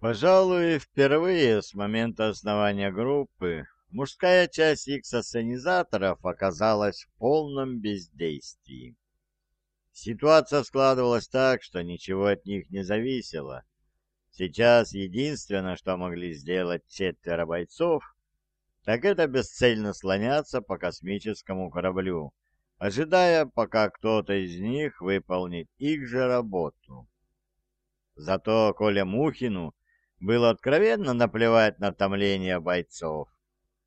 Пожалуй, впервые с момента основания группы мужская часть икс-ассенизаторов оказалась в полном бездействии. Ситуация складывалась так, что ничего от них не зависело. Сейчас единственное, что могли сделать четверо бойцов, так это бесцельно слоняться по космическому кораблю, ожидая, пока кто-то из них выполнит их же работу. Зато Коля Мухину было откровенно наплевать на томление бойцов.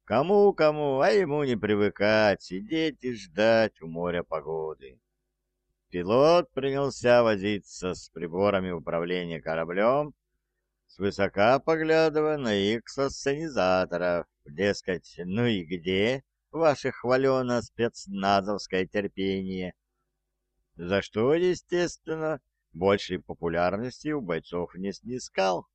Кому-кому, а ему не привыкать, сидеть и ждать у моря погоды. Пилот принялся возиться с приборами управления кораблем, свысока поглядывая на их сценизаторов, дескать, ну и где ваше хвалено спецназовское терпение? За что, естественно, большей популярности у бойцов не снискал.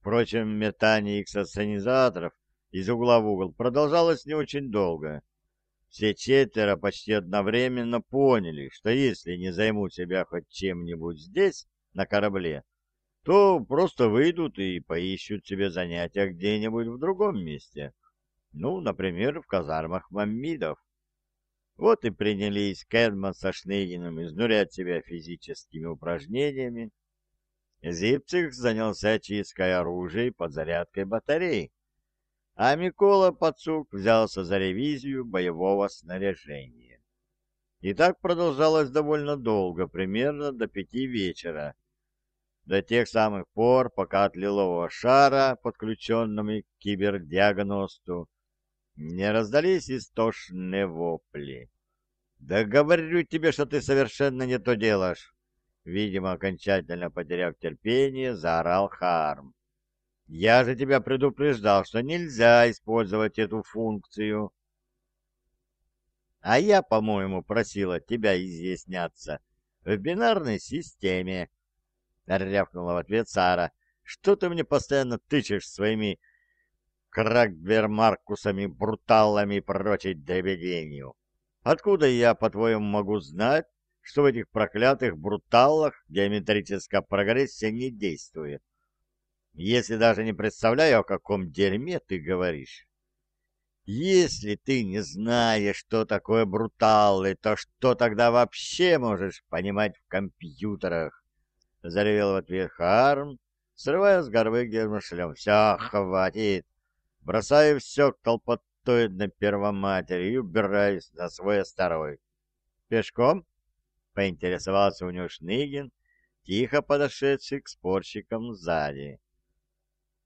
Впрочем, метание иксосценизаторов из угла в угол продолжалось не очень долго. Все четверо почти одновременно поняли, что если не займут себя хоть чем-нибудь здесь, на корабле, то просто выйдут и поищут себе занятия где-нибудь в другом месте. Ну, например, в казармах маммидов. Вот и принялись Кэдман со Шныгиным изнурять себя физическими упражнениями, Зипцих занялся чисткой оружия и подзарядкой батарей, а Микола Пацук взялся за ревизию боевого снаряжения. И так продолжалось довольно долго, примерно до пяти вечера, до тех самых пор, пока от лилового шара, подключенными к кибердиагносту, не раздались истошные вопли. «Да говорю тебе, что ты совершенно не то делаешь!» Видимо, окончательно потеряв терпение, заорал Харм. «Я же тебя предупреждал, что нельзя использовать эту функцию!» «А я, по-моему, просила тебя изъясняться в бинарной системе!» Рявкнула в ответ Сара. «Что ты мне постоянно тычешь своими крагвермаркусами, бруталами и прочей дребеденью? Откуда я, по-твоему, могу знать, что в этих проклятых бруталах геометрическая прогрессия не действует. Если даже не представляю, о каком дерьме ты говоришь. Если ты не знаешь, что такое бруталы, то что тогда вообще можешь понимать в компьютерах? Заревел в ответ Харм, срывая с горбы гермошлем. Все, хватит. Бросаю все к толпотоидной первоматери и убираюсь на свой старой. Пешком? Поинтересовался у него Шныгин, тихо подошедший к спорщикам сзади.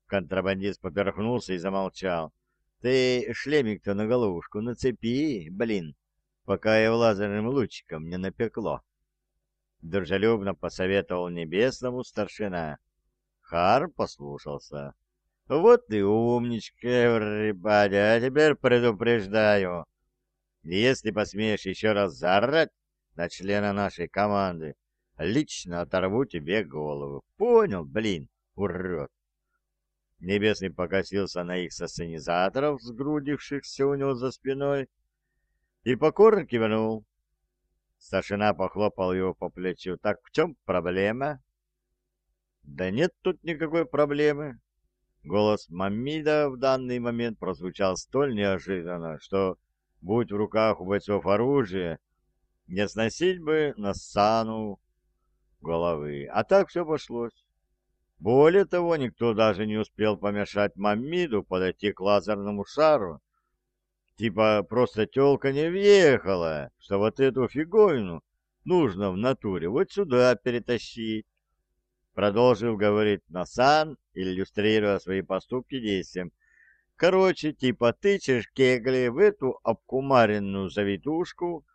Контрабандист поперхнулся и замолчал. «Ты шлемик-то на головушку нацепи, блин, пока его лазерным лучиком не напекло!» Дружелюбно посоветовал небесному старшина. Хар послушался. «Вот ты умничка, ребята, а теперь предупреждаю. Если посмеешь еще раз заорать, на члена нашей команды. Лично оторву тебе голову. Понял, блин, урод. Небесный покосился на их сосценизаторов, сгрудившихся у него за спиной, и покорно кивнул. Старшина похлопал его по плечу. «Так в чем проблема?» «Да нет тут никакой проблемы». Голос Мамида в данный момент прозвучал столь неожиданно, что, будь в руках у бойцов оружие, не сносить бы на сану головы. А так все пошлось. Более того, никто даже не успел помешать Мамиду подойти к лазерному шару. Типа просто телка не въехала, что вот эту фиговину нужно в натуре вот сюда перетащить. Продолжил говорить Насан, иллюстрируя свои поступки действием. Короче, типа тычешь кегли в эту обкумаренную завитушку,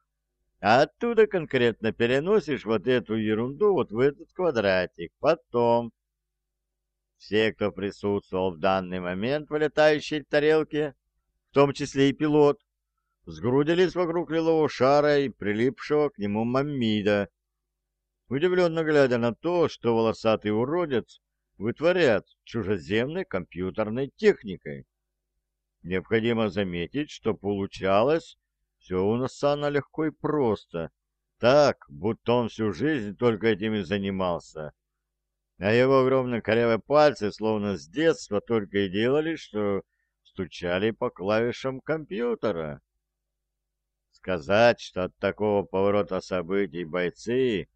а оттуда конкретно переносишь вот эту ерунду вот в этот квадратик. Потом все, кто присутствовал в данный момент в летающей тарелке, в том числе и пилот, сгрудились вокруг лилового шара и прилипшего к нему маммида, удивленно глядя на то, что волосатый уродец вытворяет чужеземной компьютерной техникой. Необходимо заметить, что получалось все у Насана легко и просто, так, будто он всю жизнь только этим и занимался. а его огромные корявые пальцы словно с детства только и делали, что стучали по клавишам компьютера. Сказать, что от такого поворота событий бойцы,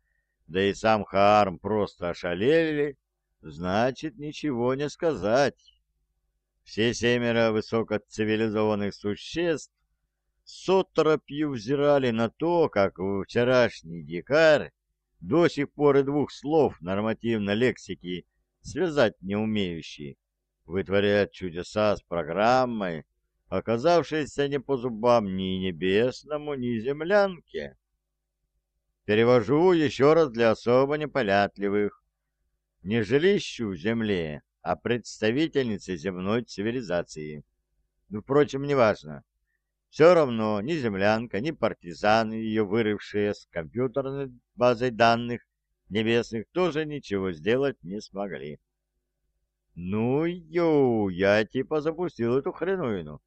да и сам Хаарм просто ошалели, значит ничего не сказать. Все семеро высокоцивилизованных существ с оторопью взирали на то, как вчерашний дикарь, до сих пор и двух слов нормативной лексики связать не умеющий, вытворяет чудеса с программой, оказавшейся не по зубам ни небесному, ни землянке. Перевожу еще раз для особо непонятливых. Не жилищу земле, а представительнице земной цивилизации. Ну, впрочем, неважно. Все равно ни землянка, ни партизаны, ее вырывшие с компьютерной базой данных небесных, тоже ничего сделать не смогли. «Ну, ю, я типа запустил эту хреновину!»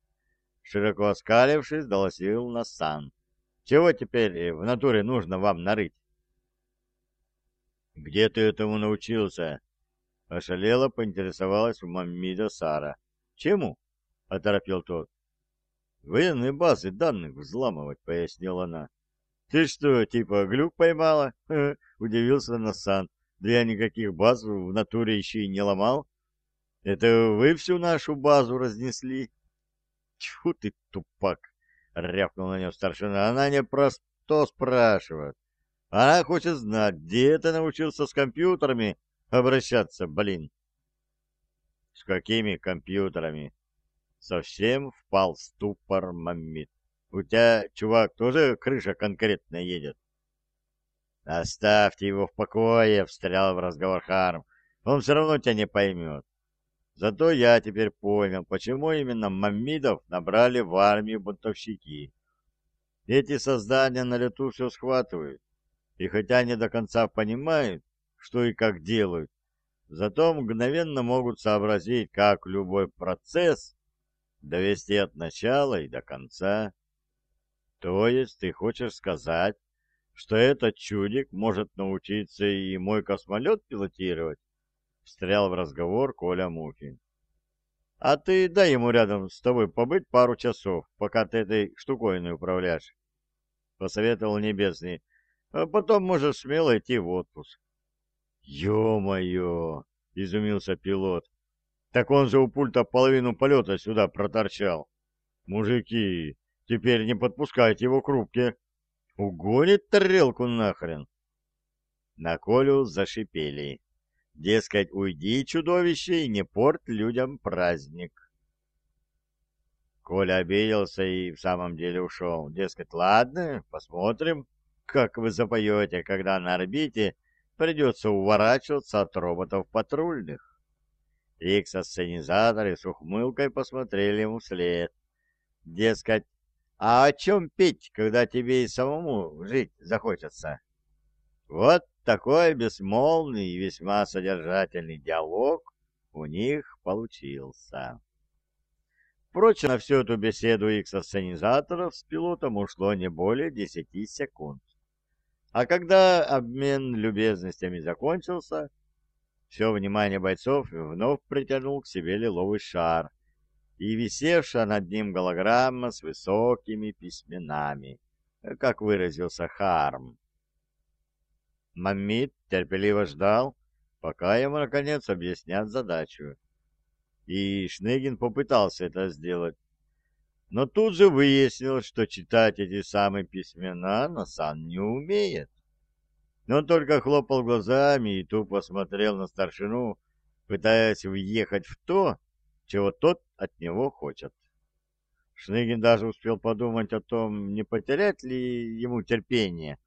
Широко оскалившись, долосил Насан. «Чего теперь в натуре нужно вам нарыть?» «Где ты этому научился?» Ошалело поинтересовалась у Маммида Сара. «Чему?» — оторопил тот. «Военные базы данных взламывать», — пояснила она. «Ты что, типа глюк поймала?» — удивился Насан. «Да я никаких баз в натуре еще и не ломал. Это вы всю нашу базу разнесли?» «Тьфу ты, тупак!» — рявкнул на нее старшина. «Она не про что спрашивает. Она хочет знать, где ты научился с компьютерами обращаться, блин». «С какими компьютерами?» Совсем впал в ступор Маммит. У тебя, чувак, тоже крыша конкретно едет? Оставьте его в покое, встрял в разговор Харм. Он все равно тебя не поймет. Зато я теперь понял, почему именно маммидов набрали в армию бунтовщики. Эти создания на лету все схватывают, и хотя не до конца понимают, что и как делают, зато мгновенно могут сообразить, как любой процесс довести от начала и до конца. То есть ты хочешь сказать, что этот чудик может научиться и мой космолет пилотировать? Встрял в разговор Коля Мухин. А ты дай ему рядом с тобой побыть пару часов, пока ты этой штуковиной управляешь. Посоветовал Небесный. А потом можешь смело идти в отпуск. Ё-моё! Изумился пилот. Так он же у пульта половину полета сюда проторчал. Мужики, теперь не подпускайте его к рубке. Угонит тарелку нахрен. На Колю зашипели. Дескать, уйди, чудовище, и не порт людям праздник. Коля обиделся и в самом деле ушел. Дескать, ладно, посмотрим, как вы запоете, когда на орбите придется уворачиваться от роботов патрульных. Икс-ассенизаторы с ухмылкой посмотрели ему вслед. Дескать, а о чем петь, когда тебе и самому жить захочется? Вот такой бессмолвный и весьма содержательный диалог у них получился. Впрочем, на всю эту беседу икс-ассенизаторов с пилотом ушло не более десяти секунд. А когда обмен любезностями закончился, все внимание бойцов вновь притянул к себе лиловый шар и висевшая над ним голограмма с высокими письменами, как выразился Харм. Маммит терпеливо ждал, пока ему, наконец, объяснят задачу. И Шныгин попытался это сделать. Но тут же выяснил, что читать эти самые письмена Насан не умеет. Но он только хлопал глазами и тупо смотрел на старшину, пытаясь въехать в то, чего тот от него хочет. Шныгин даже успел подумать о том, не потерять ли ему терпение.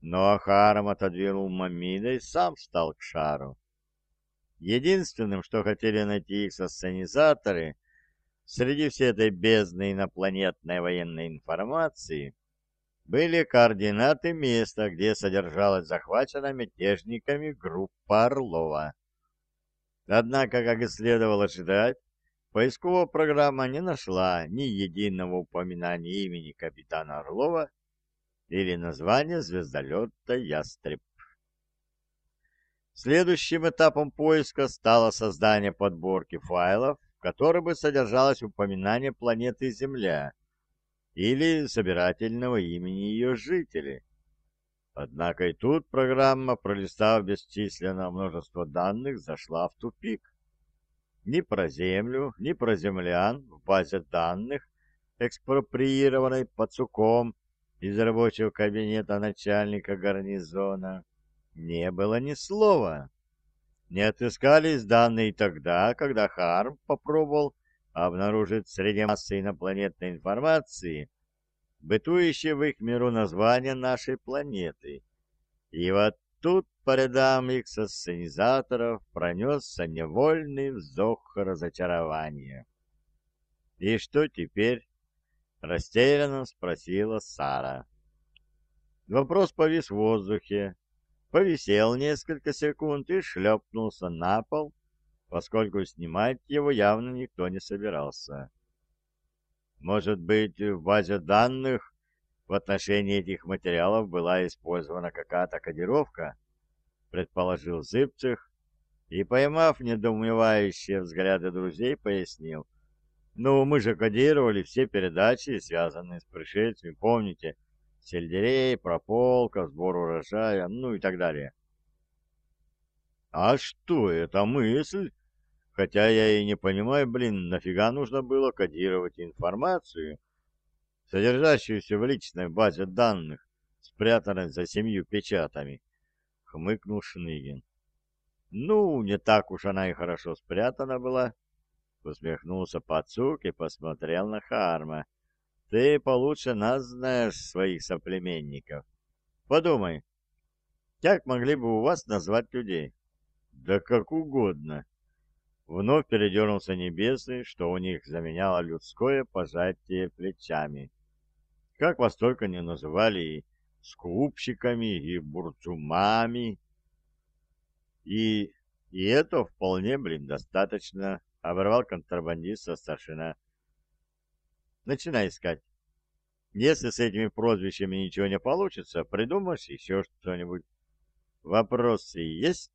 Но Ахаром отодвинул Мамида и сам встал к шару. Единственным, что хотели найти их сосценизаторы, среди всей этой бездны инопланетной военной информации — были координаты места, где содержалась захвачена мятежниками группа Орлова. Однако, как и следовало ожидать, поисковая программа не нашла ни единого упоминания имени капитана Орлова или названия звездолета «Ястреб». Следующим этапом поиска стало создание подборки файлов, в которой бы содержалось упоминание планеты Земля или собирательного имени ее жителей. Однако и тут программа, пролистав бесчисленное множество данных, зашла в тупик. Ни про Землю, ни про землян в базе данных, экспроприированной Пацуком из рабочего кабинета начальника гарнизона, не было ни слова. Не отыскались данные тогда, когда Харм попробовал обнаружить среди массы инопланетной информации бытующее в их миру название нашей планеты. И вот тут по рядам их сценизаторов пронесся невольный вздох разочарования. «И что теперь?» — растерянно спросила Сара. Вопрос повис в воздухе, повисел несколько секунд и шлепнулся на пол, поскольку снимать его явно никто не собирался. Может быть, в базе данных в отношении этих материалов была использована какая-то кодировка, предположил Зыбцев, и, поймав недоумевающие взгляды друзей, пояснил. «Ну, мы же кодировали все передачи, связанные с пришельцами, помните? Сельдерей, прополка, сбор урожая, ну и так далее». «А что это мысль?» Хотя я и не понимаю, блин, нафига нужно было кодировать информацию, содержащуюся в личной базе данных, спрятанной за семью печатами, — хмыкнул Шныгин. Ну, не так уж она и хорошо спрятана была, — усмехнулся Пацук и посмотрел на Харма. Ты получше нас знаешь, своих соплеменников. Подумай, как могли бы у вас назвать людей? Да как угодно. Вновь передернулся небесный, что у них заменяло людское пожатие плечами. Как вас только не называли и скупщиками, и бурцумами. И, и это вполне, блин, достаточно, — оборвал контрабандиста старшина. Начинай искать. Если с этими прозвищами ничего не получится, придумаешь еще что-нибудь. Вопросы есть?